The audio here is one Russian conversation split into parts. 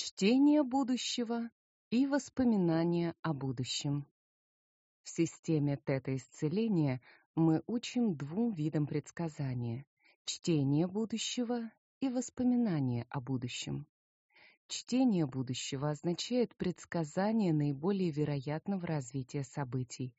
Чтение будущего и воспоминания о будущем. В системе тета-исцеления мы учим двум видам предсказания: чтение будущего и воспоминания о будущем. Чтение будущего означает предсказание наиболее вероятного развития событий.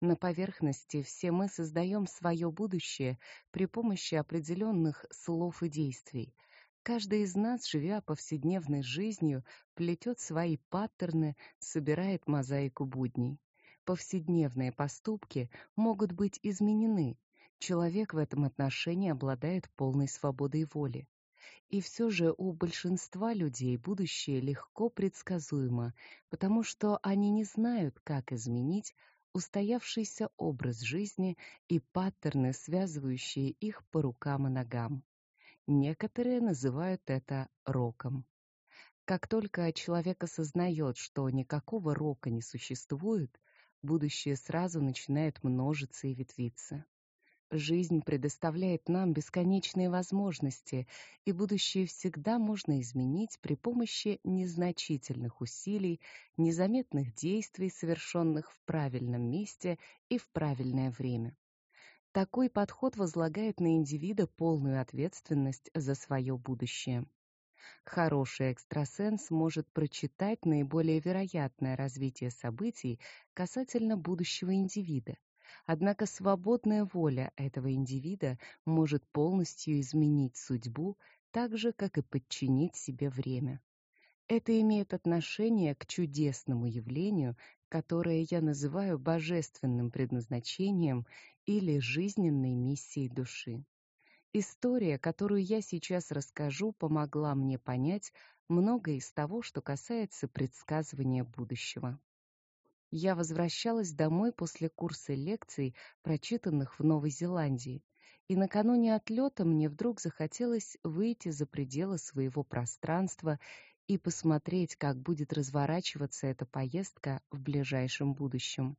На поверхности все мы создаем свое будущее при помощи определенных слов и действий. Каждый из нас, живя повседневной жизнью, плетет свои паттерны, собирает мозаику будней. Повседневные поступки могут быть изменены. Человек в этом отношении обладает полной свободой воли. И все же у большинства людей будущее легко предсказуемо, потому что они не знают, как изменить устоявшийся образ жизни и паттерны, связывающие их по рукам и ногам. Некоторые называют это роком. Как только человек осознает, что никакого рока не существует, будущее сразу начинает множиться и ветвиться. Жизнь предоставляет нам бесконечные возможности, и будущее всегда можно изменить при помощи незначительных усилий, незаметных действий, совершенных в правильном месте и в правильное время. Такой подход возлагает на индивида полную ответственность за свое будущее. Хороший экстрасенс может прочитать наиболее вероятное развитие событий касательно будущего индивида. Однако свободная воля этого индивида может полностью изменить судьбу, так же как и подчинить себе время. Это имеет отношение к чудесному явлению, которое я называю божественным предназначением или жизненной миссией души. История, которую я сейчас расскажу, помогла мне понять многое из того, что касается предсказывания будущего. Я возвращалась домой после курса лекций, прочитанных в Новой Зеландии, и накануне отлета мне вдруг захотелось выйти за пределы своего пространства и посмотреть, как будет разворачиваться эта поездка в ближайшем будущем.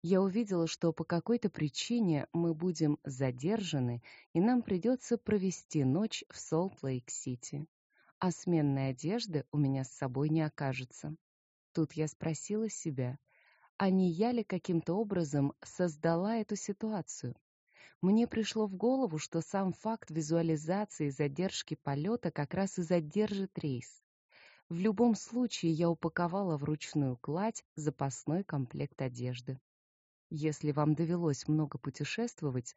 Я увидела, что по какой-то причине мы будем задержаны, и нам придется провести ночь в Солт-Лейк-Сити. А сменной одежды у меня с собой не окажется. Тут я спросила себя, а не я ли каким-то образом создала эту ситуацию? Мне пришло в голову, что сам факт визуализации задержки полета как раз и задержит рейс. В любом случае я упаковала в ручную кладь запасной комплект одежды. Если вам довелось много путешествовать,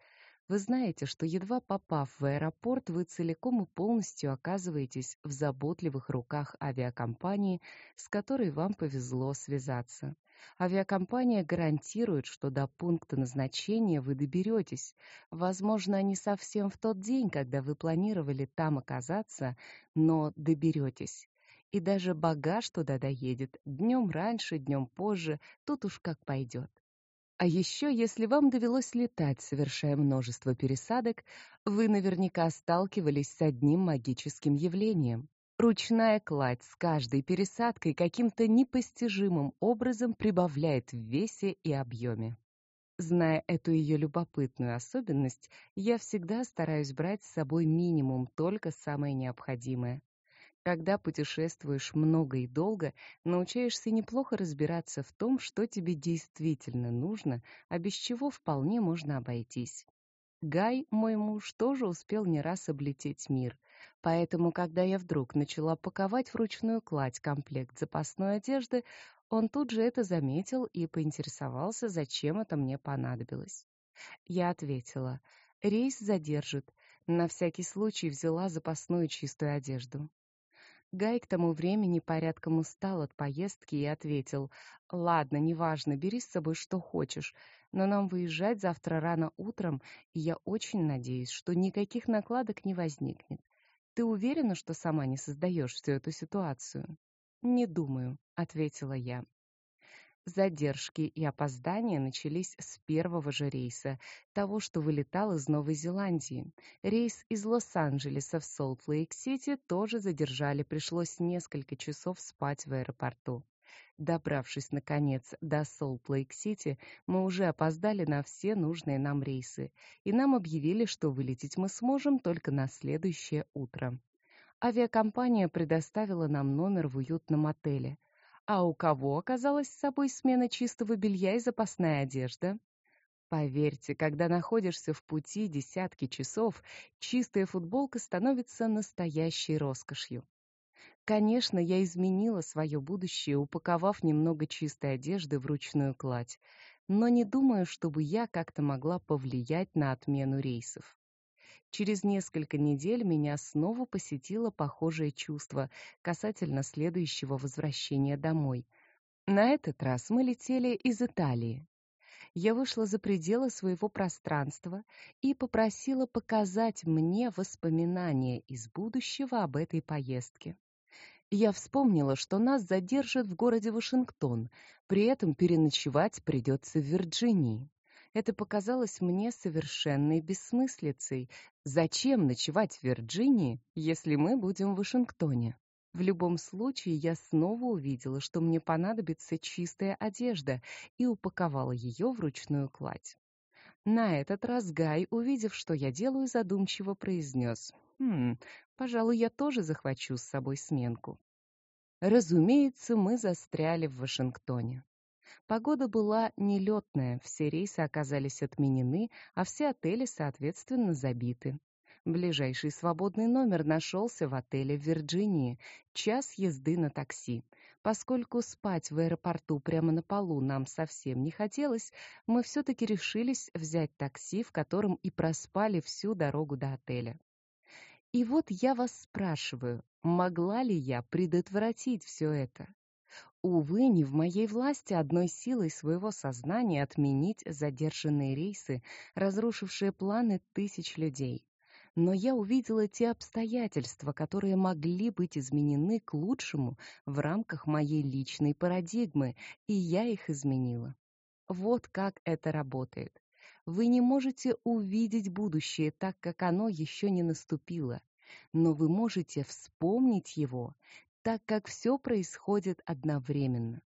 вы знаете, что едва попав в аэропорт, вы целиком и полностью оказываетесь в заботливых руках авиакомпании, с которой вам повезло связаться. Авиакомпания гарантирует, что до пункта назначения вы доберетесь. Возможно, не совсем в тот день, когда вы планировали там оказаться, но доберетесь и даже багаж туда доедет днем раньше, днем позже, тут уж как пойдет. А еще, если вам довелось летать, совершая множество пересадок, вы наверняка сталкивались с одним магическим явлением. Ручная кладь с каждой пересадкой каким-то непостижимым образом прибавляет в весе и объеме. Зная эту ее любопытную особенность, я всегда стараюсь брать с собой минимум только самое необходимое. Когда путешествуешь много и долго, научаешься неплохо разбираться в том, что тебе действительно нужно, а без чего вполне можно обойтись. Гай, мой муж, тоже успел не раз облететь мир, поэтому, когда я вдруг начала паковать вручную кладь комплект запасной одежды, он тут же это заметил и поинтересовался, зачем это мне понадобилось. Я ответила: "Рейс задержит". На всякий случай взяла запасную чистую одежду. Гай к тому времени порядком устал от поездки и ответил: "Ладно, неважно, бери с собой что хочешь, но нам выезжать завтра рано утром, и я очень надеюсь, что никаких накладок не возникнет. Ты уверена, что сама не создаешь всю эту ситуацию?" "Не думаю", ответила я. Задержки и опоздания начались с первого же рейса, того, что вылетал из Новой Зеландии. Рейс из Лос-Анджелеса в Солт-Лейк-Сити тоже задержали, пришлось несколько часов спать в аэропорту. Добравшись наконец до Солт-Лейк-Сити, мы уже опоздали на все нужные нам рейсы, и нам объявили, что вылететь мы сможем только на следующее утро. Авиакомпания предоставила нам номер в уютном отеле. А у кого оказалась с собой смена чистого белья и запасная одежда? Поверьте, когда находишься в пути десятки часов, чистая футболка становится настоящей роскошью. Конечно, я изменила свое будущее, упаковав немного чистой одежды в ручную кладь, но не думаю, чтобы я как-то могла повлиять на отмену рейсов. Через несколько недель меня снова посетило похожее чувство касательно следующего возвращения домой. На этот раз мы летели из Италии. Я вышла за пределы своего пространства и попросила показать мне воспоминания из будущего об этой поездке. Я вспомнила, что нас задержат в городе Вашингтон, при этом переночевать придется в Вирджинии. Это показалось мне совершенной бессмыслицей. Зачем ночевать в Вирджинии, если мы будем в Вашингтоне? В любом случае, я снова увидела, что мне понадобится чистая одежда, и упаковала ее в ручную кладь. На этот раз Гай, увидев, что я делаю, задумчиво произнес. «Хм, пожалуй, я тоже захвачу с собой сменку». Разумеется, мы застряли в Вашингтоне. Погода была нелетная, все рейсы оказались отменены, а все отели, соответственно, забиты. Ближайший свободный номер нашелся в отеле в Вирджинии, час езды на такси. Поскольку спать в аэропорту прямо на полу нам совсем не хотелось, мы все-таки решились взять такси, в котором и проспали всю дорогу до отеля. И вот я вас спрашиваю, могла ли я предотвратить все это? Увы, не в моей власти одной силой своего сознания отменить задержанные рейсы, разрушившие планы тысяч людей. Но я увидела те обстоятельства, которые могли быть изменены к лучшему в рамках моей личной парадигмы, и я их изменила. Вот как это работает. Вы не можете увидеть будущее так, как оно еще не наступило, но вы можете вспомнить его, так как все происходит одновременно.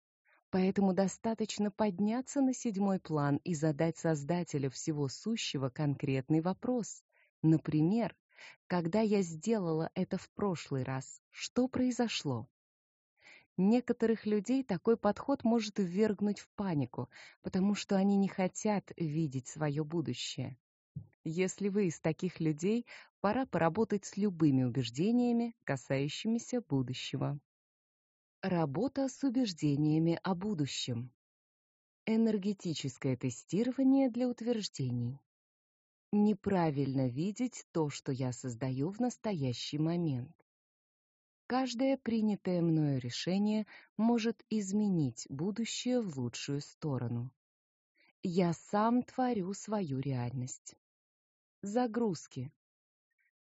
Поэтому достаточно подняться на седьмой план и задать Создателю всего сущего конкретный вопрос. Например, когда я сделала это в прошлый раз, что произошло? Некоторых людей такой подход может ввергнуть в панику, потому что они не хотят видеть свое будущее. Если вы из таких людей, пора поработать с любыми убеждениями, касающимися будущего. Работа с убеждениями о будущем. Энергетическое тестирование для утверждений. Неправильно видеть то, что я создаю в настоящий момент. Каждое принятое мною решение может изменить будущее в лучшую сторону. Я сам творю свою реальность. Загрузки.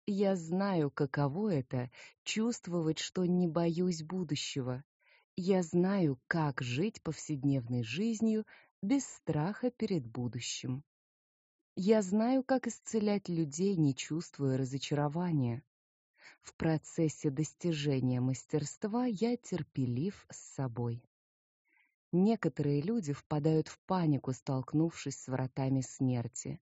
Я знаю, каково это чувствовать, что не боюсь будущего. Я знаю, как жить повседневной жизнью без страха перед будущим. Я знаю, как исцелять людей, не чувствуя разочарования. В процессе достижения мастерства я терпелив с собой. Некоторые люди впадают в панику, столкнувшись с вратами смерти.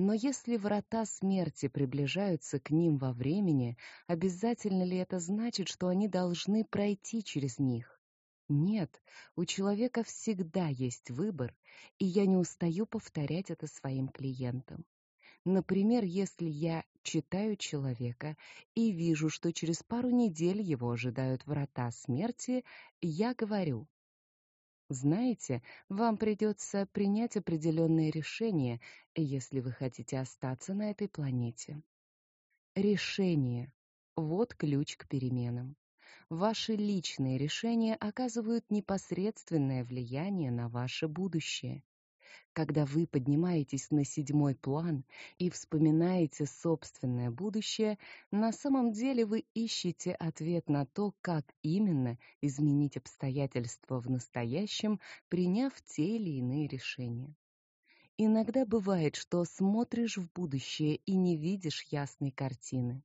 Но если врата смерти приближаются к ним во времени, обязательно ли это значит, что они должны пройти через них? Нет, у человека всегда есть выбор, и я не устаю повторять это своим клиентам. Например, если я читаю человека и вижу, что через пару недель его ожидают врата смерти, я говорю: знаете, вам придется принять определенные решения, если вы хотите остаться на этой планете. Решение вот ключ к переменам. Ваши личные решения оказывают непосредственное влияние на ваше будущее. Когда вы поднимаетесь на седьмой план и вспоминаете собственное будущее, на самом деле вы ищете ответ на то, как именно изменить обстоятельства в настоящем, приняв те или иные решения. Иногда бывает, что смотришь в будущее и не видишь ясной картины.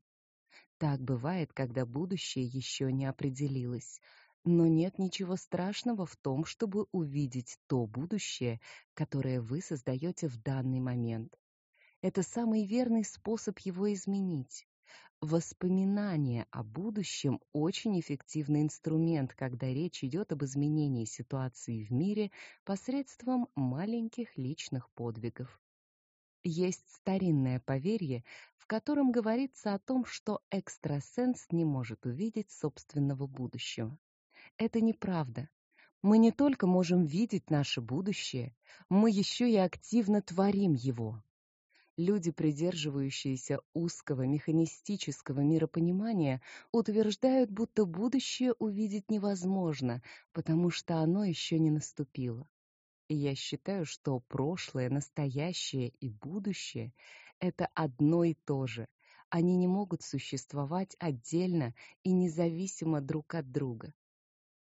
Так бывает, когда будущее еще не определилось, но нет ничего страшного в том, чтобы увидеть то будущее, которое вы создаете в данный момент. Это самый верный способ его изменить. Воспоминание о будущем очень эффективный инструмент, когда речь идет об изменении ситуации в мире посредством маленьких личных подвигов. Есть старинное поверье, в котором говорится о том, что экстрасенс не может увидеть собственного будущего. Это неправда. Мы не только можем видеть наше будущее, мы еще и активно творим его. Люди, придерживающиеся узкого механистического миропонимания, утверждают, будто будущее увидеть невозможно, потому что оно еще не наступило. И я считаю, что прошлое, настоящее и будущее это одно и то же. Они не могут существовать отдельно и независимо друг от друга.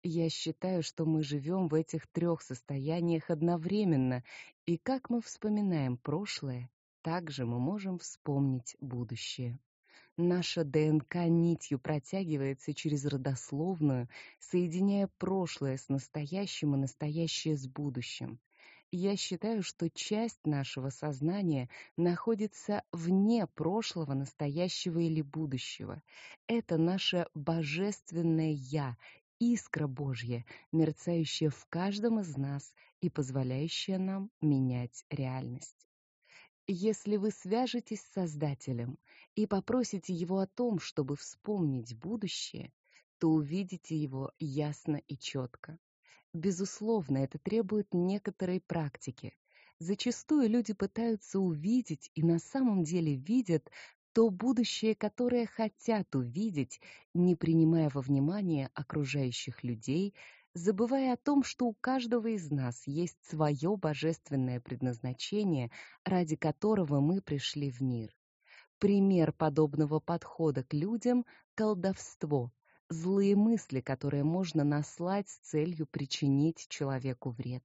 Я считаю, что мы живем в этих трех состояниях одновременно, и как мы вспоминаем прошлое, так же мы можем вспомнить будущее. Наша ДНК нитью протягивается через родословную, соединяя прошлое с настоящим и настоящее с будущим. Я считаю, что часть нашего сознания находится вне прошлого, настоящего или будущего. Это наше божественное я, искра Божья, мерцающая в каждом из нас и позволяющая нам менять реальность. Если вы свяжетесь с Создателем и попросите его о том, чтобы вспомнить будущее, то увидите его ясно и четко. Безусловно, это требует некоторой практики. Зачастую люди пытаются увидеть и на самом деле видят то будущее, которое хотят увидеть, не принимая во внимание окружающих людей, забывая о том, что у каждого из нас есть свое божественное предназначение, ради которого мы пришли в мир. Пример подобного подхода к людям колдовство, злые мысли, которые можно наслать с целью причинить человеку вред.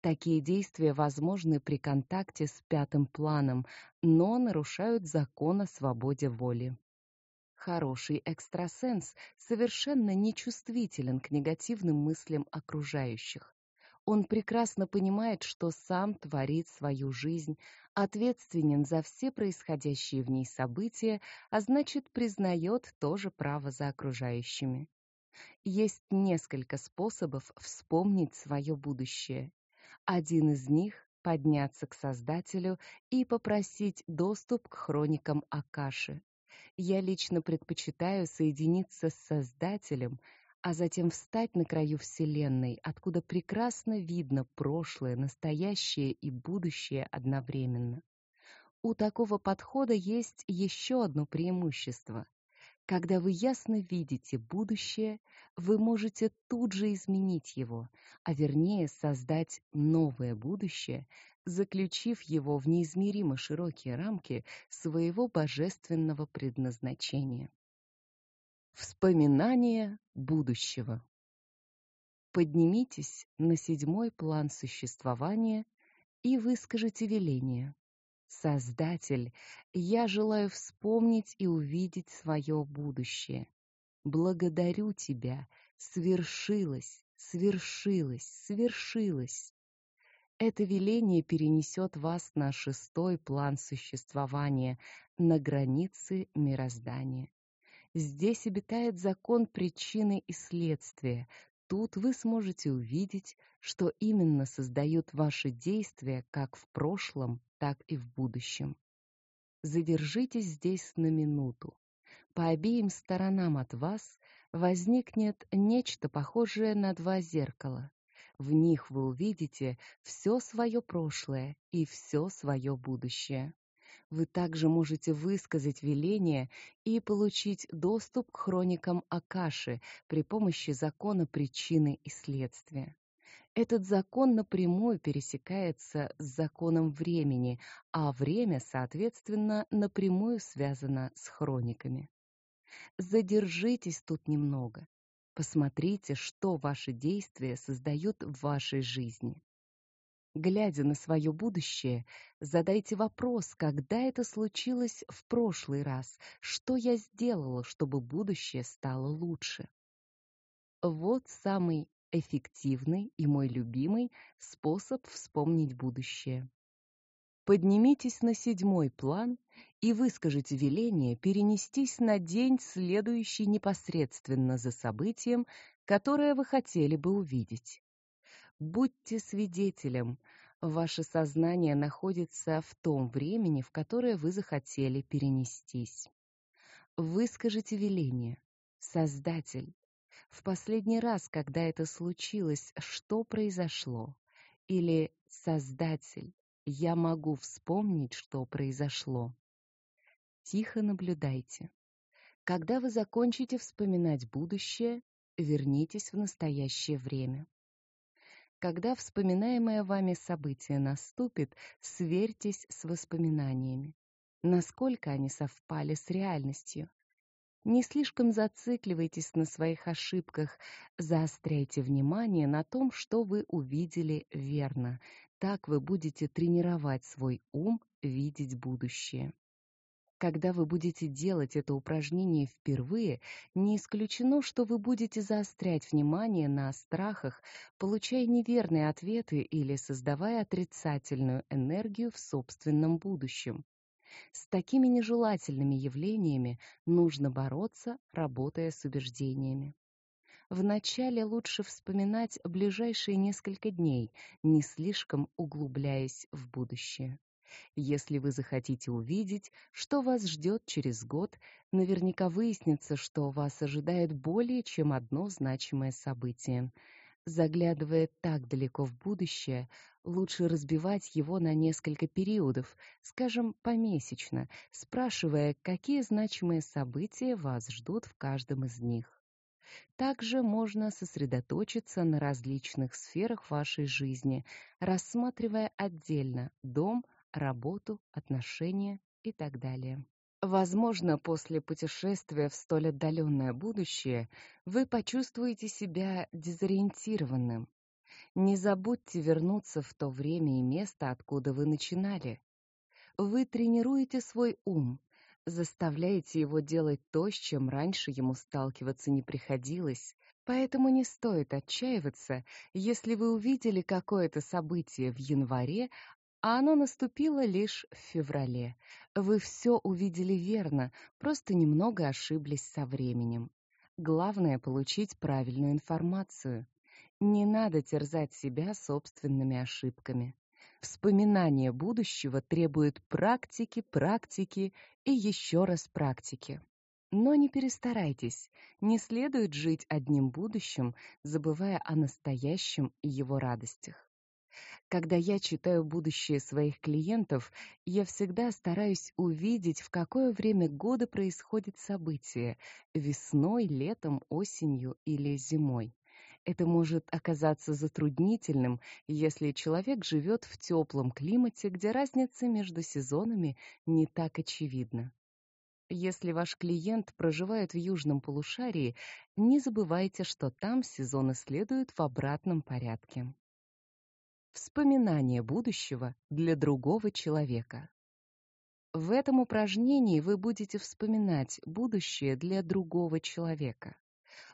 Такие действия возможны при контакте с пятым планом, но нарушают закон о свободе воли. Хороший экстрасенс совершенно нечувствителен к негативным мыслям окружающих. Он прекрасно понимает, что сам творит свою жизнь, ответственен за все происходящие в ней события, а значит, признает тоже право за окружающими. Есть несколько способов вспомнить свое будущее. Один из них — подняться к Создателю и попросить доступ к хроникам Акаши. Я лично предпочитаю соединиться с Создателем, а затем встать на краю Вселенной, откуда прекрасно видно прошлое, настоящее и будущее одновременно. У такого подхода есть еще одно преимущество. Когда вы ясно видите будущее, вы можете тут же изменить его, а вернее создать новое будущее, заключив его в неизмеримо широкие рамки своего божественного предназначения. Вспоминание будущего. Поднимитесь на седьмой план существования и выскажите веление. Создатель, я желаю вспомнить и увидеть свое будущее. Благодарю тебя, свершилось, свершилось, свершилось. Это веление перенесет вас на шестой план существования, на границы мироздания. Здесь обитает закон причины и следствия. Тут вы сможете увидеть, что именно создают ваши действия как в прошлом, так и в будущем. Задержитесь здесь на минуту. По обеим сторонам от вас возникнет нечто похожее на два зеркала. В них вы увидите все свое прошлое и все свое будущее. Вы также можете высказать веление и получить доступ к хроникам Акаши при помощи закона причины и следствия. Этот закон напрямую пересекается с законом времени, а время, соответственно, напрямую связано с хрониками. Задержитесь тут немного. Посмотрите, что ваши действия создают в вашей жизни. Глядя на свое будущее, задайте вопрос, когда это случилось в прошлый раз, что я сделала, чтобы будущее стало лучше. Вот самый эффективный и мой любимый способ вспомнить будущее. Поднимитесь на седьмой план и выскажите веление перенестись на день, следующий непосредственно за событием, которое вы хотели бы увидеть. Будьте свидетелем. Ваше сознание находится в том времени, в которое вы захотели перенестись. Выскажите веление. Создатель. В последний раз, когда это случилось, что произошло? Или Создатель. Я могу вспомнить, что произошло. Тихо наблюдайте. Когда вы закончите вспоминать будущее, вернитесь в настоящее время. Когда вспоминаемое вами событие наступит, сверьтесь с воспоминаниями. Насколько они совпали с реальностью? Не слишком зацикливайтесь на своих ошибках, заостряйте внимание на том, что вы увидели верно. Так вы будете тренировать свой ум видеть будущее. Когда вы будете делать это упражнение впервые, не исключено, что вы будете заострять внимание на страхах, получая неверные ответы или создавая отрицательную энергию в собственном будущем. С такими нежелательными явлениями нужно бороться, работая с убеждениями. Вначале лучше вспоминать ближайшие несколько дней, не слишком углубляясь в будущее. Если вы захотите увидеть, что вас ждет через год, наверняка выяснится, что вас ожидает более чем одно значимое событие. Заглядывая так далеко в будущее, лучше разбивать его на несколько периодов, скажем, помесячно, спрашивая, какие значимые события вас ждут в каждом из них. Также можно сосредоточиться на различных сферах вашей жизни, рассматривая отдельно дом, работу, отношения и так далее. Возможно, после путешествия в столь отдаленное будущее вы почувствуете себя дезориентированным. Не забудьте вернуться в то время и место, откуда вы начинали. Вы тренируете свой ум, заставляете его делать то, с чем раньше ему сталкиваться не приходилось. Поэтому не стоит отчаиваться, если вы увидели какое-то событие в январе, а оно наступило лишь в феврале. Вы все увидели верно, просто немного ошиблись со временем. Главное получить правильную информацию. Не надо терзать себя собственными ошибками. Вспоминание будущего требует практики, практики и еще раз практики. Но не перестарайтесь, не следует жить одним будущим, забывая о настоящем и его радостях. Когда я читаю будущее своих клиентов, я всегда стараюсь увидеть, в какое время года происходит событие: весной, летом, осенью или зимой. Это может оказаться затруднительным, если человек живет в теплом климате, где разница между сезонами не так очевидна. Если ваш клиент проживает в южном полушарии, не забывайте, что там сезоны следуют в обратном порядке. Вспоминание будущего для другого человека. В этом упражнении вы будете вспоминать будущее для другого человека.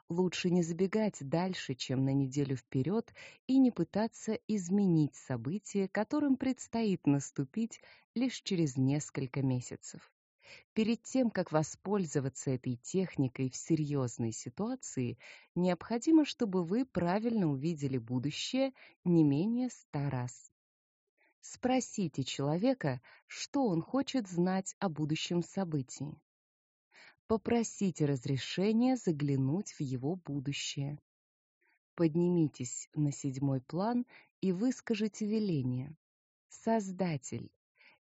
Лучше не забегать дальше, чем на неделю вперед, и не пытаться изменить события, которым предстоит наступить лишь через несколько месяцев. Перед тем, как воспользоваться этой техникой в серьезной ситуации, необходимо, чтобы вы правильно увидели будущее не менее ста раз. Спросите человека, что он хочет знать о будущем событии. Попросите разрешения заглянуть в его будущее. Поднимитесь на седьмой план и выскажите веление. Создатель,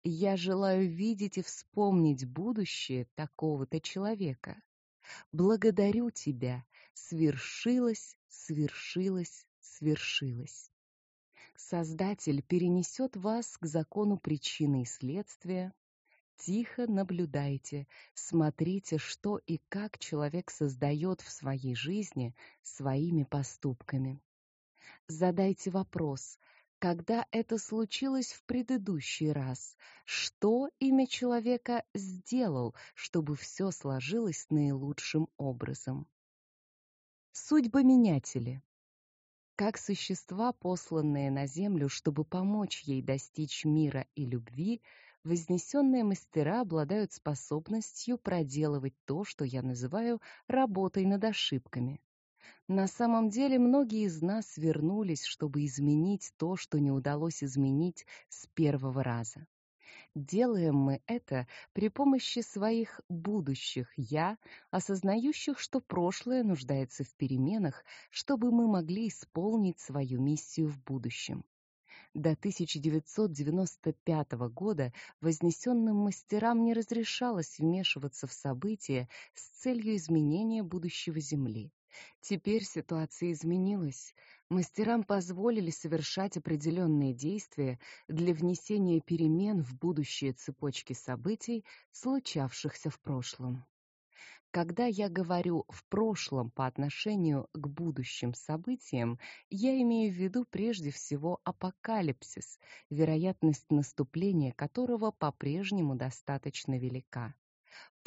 я желаю видеть и вспомнить будущее такого-то человека. Благодарю тебя. Свершилось, свершилось, свершилось. Создатель перенесет вас к закону причины и следствия. Тихо наблюдайте, смотрите, что и как человек создает в своей жизни своими поступками. Задайте вопрос, когда это случилось в предыдущий раз, что имя человека сделал, чтобы все сложилось наилучшим образом. Судьбоменятели. Как существа, посланные на землю, чтобы помочь ей достичь мира и любви, вознесенные мастера обладают способностью проделывать то, что я называю работой над ошибками. На самом деле многие из нас вернулись, чтобы изменить то, что не удалось изменить с первого раза. Делаем мы это при помощи своих будущих «я», осознающих, что прошлое нуждается в переменах, чтобы мы могли исполнить свою миссию в будущем. До 1995 года вознесенным мастерам не разрешалось вмешиваться в события с целью изменения будущего Земли. Теперь ситуация изменилась. Мастерам позволили совершать определенные действия для внесения перемен в будущие цепочки событий, случавшихся в прошлом. Когда я говорю «в прошлом» по отношению к будущим событиям, я имею в виду прежде всего апокалипсис, вероятность наступления которого по-прежнему достаточно велика.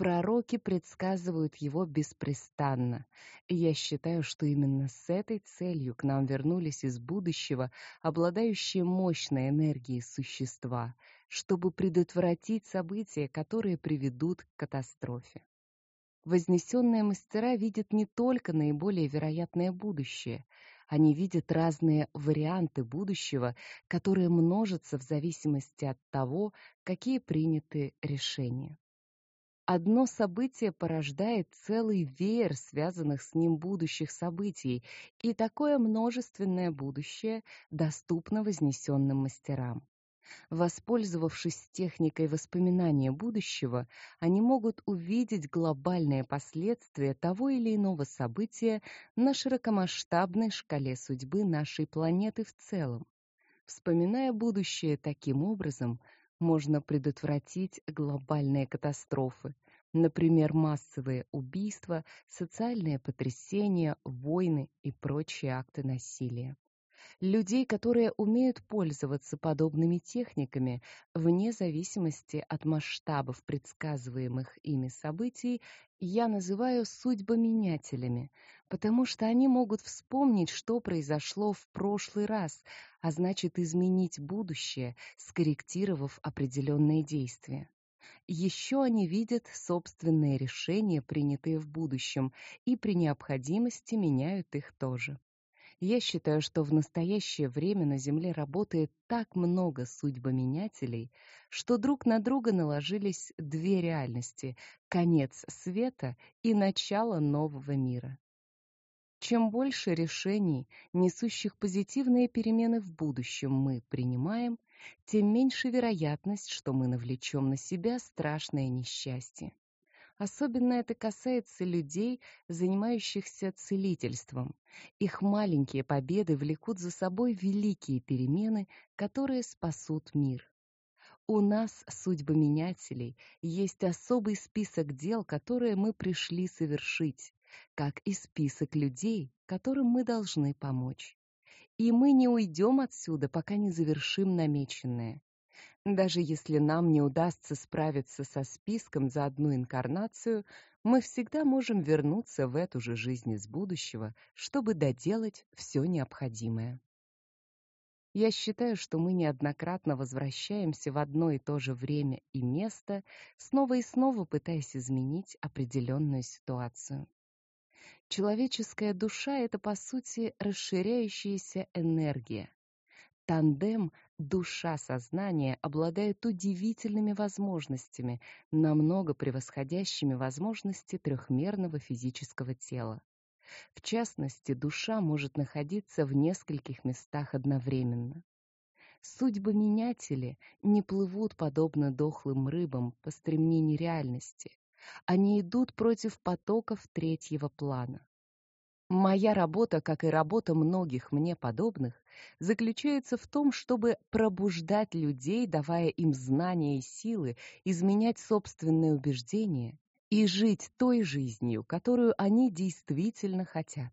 Пророки предсказывают его беспрестанно. И я считаю, что именно с этой целью к нам вернулись из будущего обладающие мощной энергией существа, чтобы предотвратить события, которые приведут к катастрофе. Вознесенные мастера видят не только наиболее вероятное будущее, они видят разные варианты будущего, которые множатся в зависимости от того, какие приняты решения. Одно событие порождает целый веер связанных с ним будущих событий, и такое множественное будущее доступно вознесенным мастерам. Воспользовавшись техникой воспоминания будущего, они могут увидеть глобальные последствия того или иного события на широкомасштабной шкале судьбы нашей планеты в целом. Вспоминая будущее таким образом, можно предотвратить глобальные катастрофы, например, массовые убийства, социальные потрясения, войны и прочие акты насилия. Людей, которые умеют пользоваться подобными техниками, вне зависимости от масштабов предсказываемых ими событий, я называю судьбоменятелями, потому что они могут вспомнить, что произошло в прошлый раз, а значит изменить будущее, скорректировав определенные действия. Еще они видят собственные решения, принятые в будущем, и при необходимости меняют их тоже. Я считаю, что в настоящее время на Земле работает так много судьбоменятелей, что друг на друга наложились две реальности — конец света и начало нового мира. Чем больше решений, несущих позитивные перемены в будущем, мы принимаем, тем меньше вероятность, что мы навлечем на себя страшное несчастье. Особенно это касается людей, занимающихся целительством. Их маленькие победы влекут за собой великие перемены, которые спасут мир. У нас, судьбоменятелей, есть особый список дел, которые мы пришли совершить, как и список людей, которым мы должны помочь. И мы не уйдем отсюда, пока не завершим намеченное. Даже если нам не удастся справиться со списком за одну инкарнацию, мы всегда можем вернуться в эту же жизнь из будущего, чтобы доделать все необходимое. Я считаю, что мы неоднократно возвращаемся в одно и то же время и место, снова и снова пытаясь изменить определенную ситуацию. Человеческая душа — это, по сути, расширяющаяся энергия. Тандем душа-сознание обладает удивительными возможностями, намного превосходящими возможности трехмерного физического тела. В частности, душа может находиться в нескольких местах одновременно. Судьбы-менятели не плывут подобно дохлым рыбам по стремнению реальности. Они идут против потоков третьего плана. Моя работа, как и работа многих мне подобных, заключается в том, чтобы пробуждать людей, давая им знания и силы, изменять собственные убеждения и жить той жизнью, которую они действительно хотят.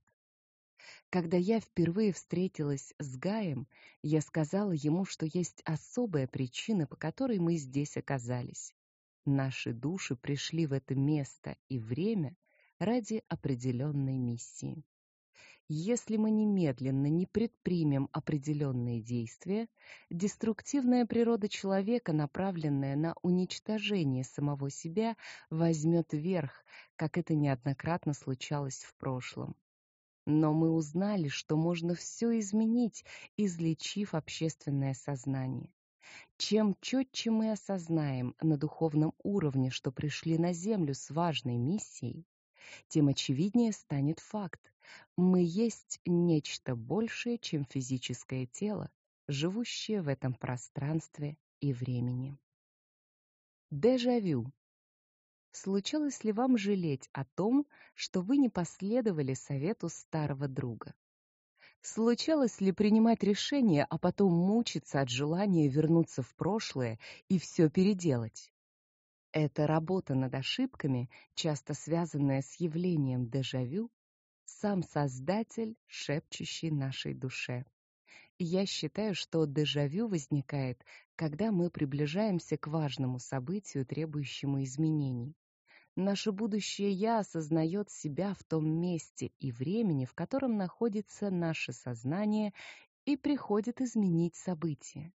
Когда я впервые встретилась с Гаем, я сказала ему, что есть особая причина, по которой мы здесь оказались. Наши души пришли в это место и время ради определенной миссии. Если мы немедленно не предпримем определенные действия, деструктивная природа человека, направленная на уничтожение самого себя, возьмет верх, как это неоднократно случалось в прошлом. Но мы узнали, что можно все изменить, излечив общественное сознание. Чем четче мы осознаем на духовном уровне, что пришли на Землю с важной миссией, тем очевиднее станет факт. Мы есть нечто большее, чем физическое тело, живущее в этом пространстве и времени. Дежавю. Случалось ли вам жалеть о том, что вы не последовали совету старого друга? Случалось ли принимать решение, а потом мучиться от желания вернуться в прошлое и все переделать? Эта работа над ошибками, часто связанная с явлением дежавю, сам Создатель, шепчущий нашей душе. Я считаю, что дежавю возникает, когда мы приближаемся к важному событию, требующему изменений. Наше будущее я осознает себя в том месте и времени, в котором находится наше сознание, и приходит изменить события.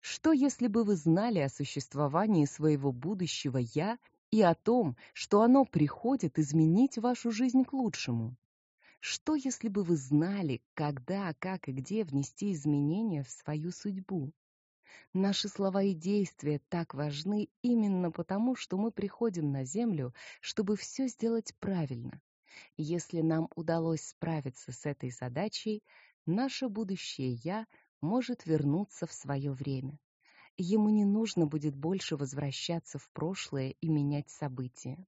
Что если бы вы знали о существовании своего будущего я и о том, что оно приходит изменить вашу жизнь к лучшему? Что если бы вы знали, когда, как и где внести изменения в свою судьбу? Наши слова и действия так важны именно потому, что мы приходим на землю, чтобы все сделать правильно. Если нам удалось справиться с этой задачей, наше будущее я может вернуться в свое время. Ему не нужно будет больше возвращаться в прошлое и менять события.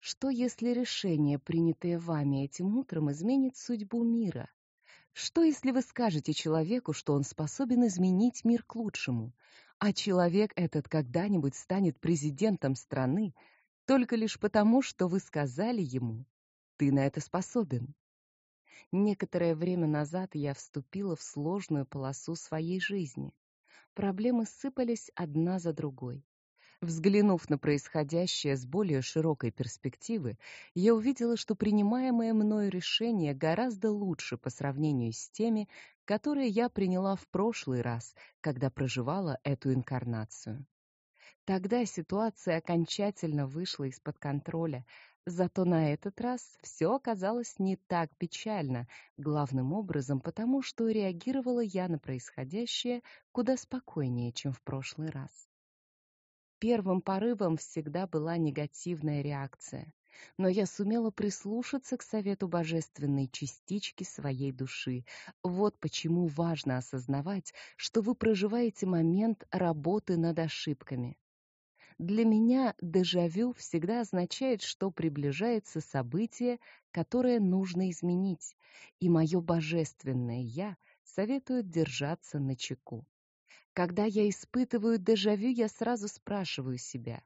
Что если решение, принятое вами этим утром, изменит судьбу мира? Что, если вы скажете человеку, что он способен изменить мир к лучшему, а человек этот когда-нибудь станет президентом страны только лишь потому, что вы сказали ему, ты на это способен? Некоторое время назад я вступила в сложную полосу своей жизни. Проблемы сыпались одна за другой. Взглянув на происходящее с более широкой перспективы, я увидела, что принимаемое мною решение гораздо лучше по сравнению с теми, которые я приняла в прошлый раз, когда проживала эту инкарнацию. Тогда ситуация окончательно вышла из-под контроля, зато на этот раз все оказалось не так печально, главным образом потому, что реагировала я на происходящее куда спокойнее, чем в прошлый раз. Первым порывом всегда была негативная реакция, но я сумела прислушаться к совету божественной частички своей души. Вот почему важно осознавать, что вы проживаете момент работы над ошибками. Для меня дежавю всегда означает, что приближается событие, которое нужно изменить, и мое божественное я советует держаться на чеку. Когда я испытываю дежавю, я сразу спрашиваю себя,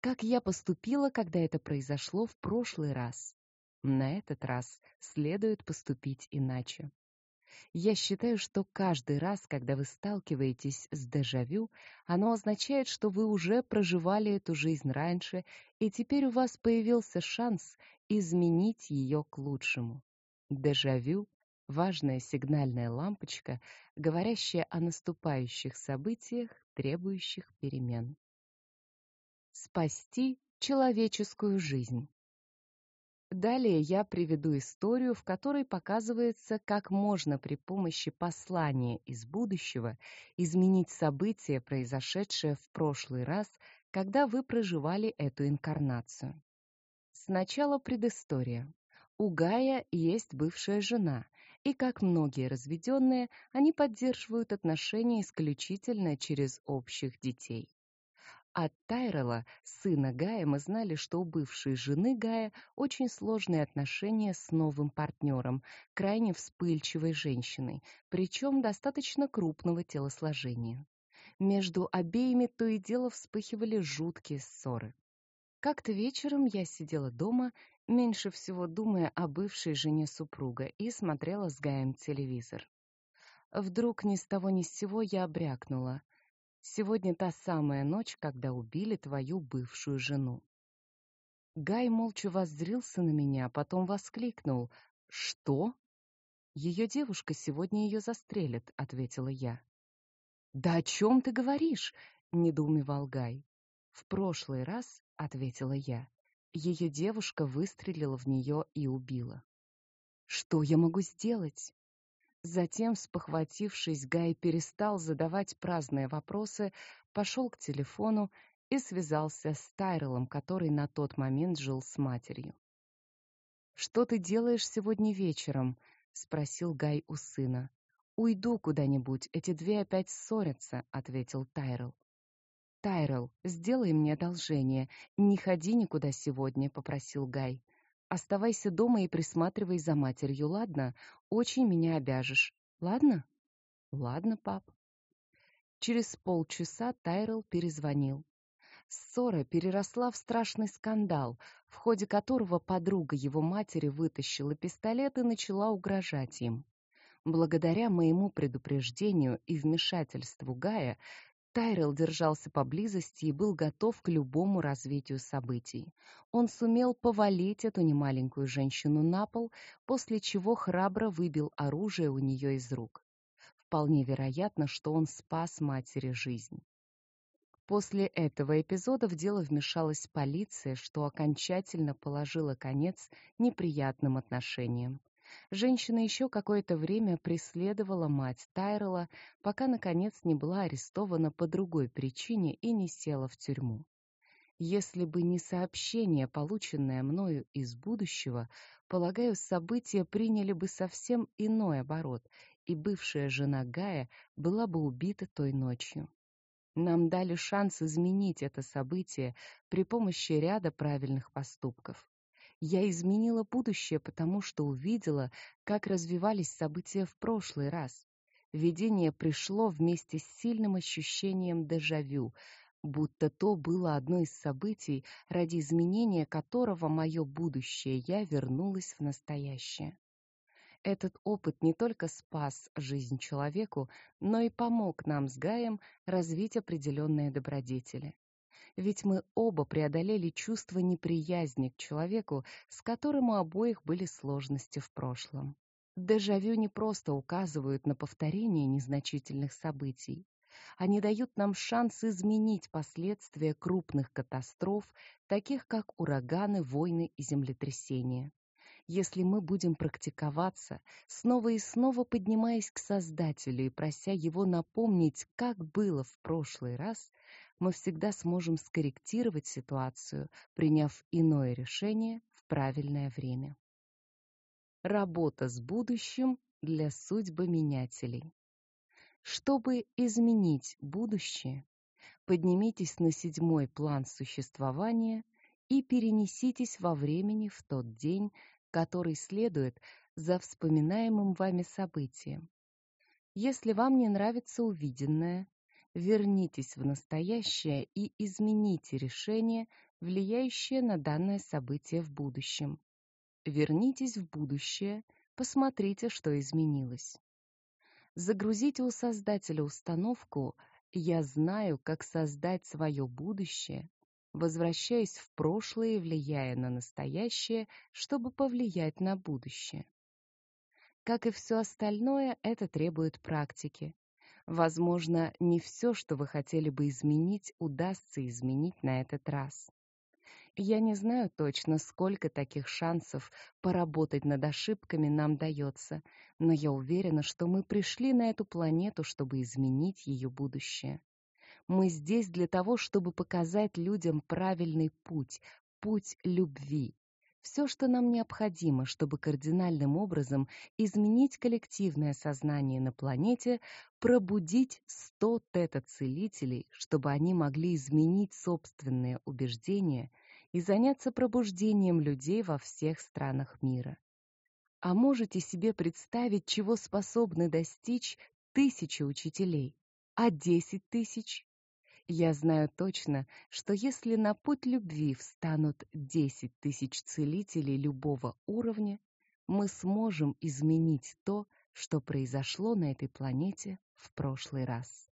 как я поступила, когда это произошло в прошлый раз. На этот раз следует поступить иначе. Я считаю, что каждый раз, когда вы сталкиваетесь с дежавю, оно означает, что вы уже проживали эту жизнь раньше, и теперь у вас появился шанс изменить ее к лучшему. Дежавю важная сигнальная лампочка, говорящая о наступающих событиях, требующих перемен. Спасти человеческую жизнь. Далее я приведу историю, в которой показывается, как можно при помощи послания из будущего изменить события, произошедшие в прошлый раз, когда вы проживали эту инкарнацию. Сначала предыстория. У Гая есть бывшая жена, и, как многие разведенные, они поддерживают отношения исключительно через общих детей. От Тайрела, сына Гая, мы знали, что у бывшей жены Гая очень сложные отношения с новым партнером, крайне вспыльчивой женщиной, причем достаточно крупного телосложения. Между обеими то и дело вспыхивали жуткие ссоры. Как-то вечером я сидела дома меньше всего думая о бывшей жене супруга, и смотрела с Гаем телевизор. Вдруг ни с того ни с сего я обрякнула. Сегодня та самая ночь, когда убили твою бывшую жену. Гай молча воззрился на меня, потом воскликнул: Что? Ее девушка сегодня ее застрелит, ответила я. Да о чем ты говоришь? недоумевал Гай. В прошлый раз, ответила я, ее девушка выстрелила в нее и убила. Что я могу сделать? Затем, спохватившись, Гай перестал задавать праздные вопросы, пошел к телефону и связался с Тайрелом, который на тот момент жил с матерью. Что ты делаешь сегодня вечером? спросил Гай у сына. Уйду куда-нибудь, эти две опять ссорятся, ответил Тайрел. Тайрел, сделай мне одолжение, не ходи никуда сегодня, попросил Гай. Оставайся дома и присматривай за матерью, ладно? Очень меня обяжешь. Ладно? Ладно, пап. Через полчаса Тайрел перезвонил. Ссора переросла в страшный скандал, в ходе которого подруга его матери вытащила пистолет и начала угрожать им. Благодаря моему предупреждению и вмешательству Гая, Тайрел держался поблизости и был готов к любому развитию событий. Он сумел повалить эту немаленькую женщину на пол, после чего храбро выбил оружие у нее из рук. Вполне вероятно, что он спас матери жизнь. После этого эпизода в дело вмешалась полиция, что окончательно положило конец неприятным отношениям. Женщина еще какое-то время преследовала мать Тайрела, пока наконец не была арестована по другой причине и не села в тюрьму. Если бы не сообщение, полученное мною из будущего, полагаю, события приняли бы совсем иной оборот, и бывшая жена Гая была бы убита той ночью. Нам дали шанс изменить это событие при помощи ряда правильных поступков. Я изменила будущее, потому что увидела, как развивались события в прошлый раз. Видение пришло вместе с сильным ощущением дежавю, будто то было одно из событий, ради изменения которого мое будущее я вернулась в настоящее. Этот опыт не только спас жизнь человеку, но и помог нам с Гаем развить определенные добродетели ведь мы оба преодолели чувство неприязни к человеку, с которым у обоих были сложности в прошлом. Дежавю не просто указывают на повторение незначительных событий. Они дают нам шанс изменить последствия крупных катастроф, таких как ураганы, войны и землетрясения. Если мы будем практиковаться, снова и снова поднимаясь к Создателю и прося Его напомнить, как было в прошлый раз, мы всегда сможем скорректировать ситуацию, приняв иное решение в правильное время. Работа с будущим для судьбоменятелей. Чтобы изменить будущее, поднимитесь на седьмой план существования и перенеситесь во времени в тот день, который следует за вспоминаемым вами событием. Если вам не нравится увиденное, вернитесь в настоящее и измените решение, влияющее на данное событие в будущем. Вернитесь в будущее, посмотрите, что изменилось. Загрузите у создателя установку «Я знаю, как создать свое будущее», возвращаясь в прошлое и влияя на настоящее, чтобы повлиять на будущее. Как и все остальное, это требует практики. Возможно, не все, что вы хотели бы изменить, удастся изменить на этот раз. Я не знаю точно, сколько таких шансов поработать над ошибками нам дается, но я уверена, что мы пришли на эту планету, чтобы изменить ее будущее. Мы здесь для того, чтобы показать людям правильный путь, путь любви, все, что нам необходимо, чтобы кардинальным образом изменить коллективное сознание на планете, пробудить 100 тета-целителей, чтобы они могли изменить собственные убеждения и заняться пробуждением людей во всех странах мира. А можете себе представить, чего способны достичь тысячи учителей, а десять тысяч я знаю точно, что если на путь любви встанут десять тысяч целителей любого уровня, мы сможем изменить то, что произошло на этой планете в прошлый раз.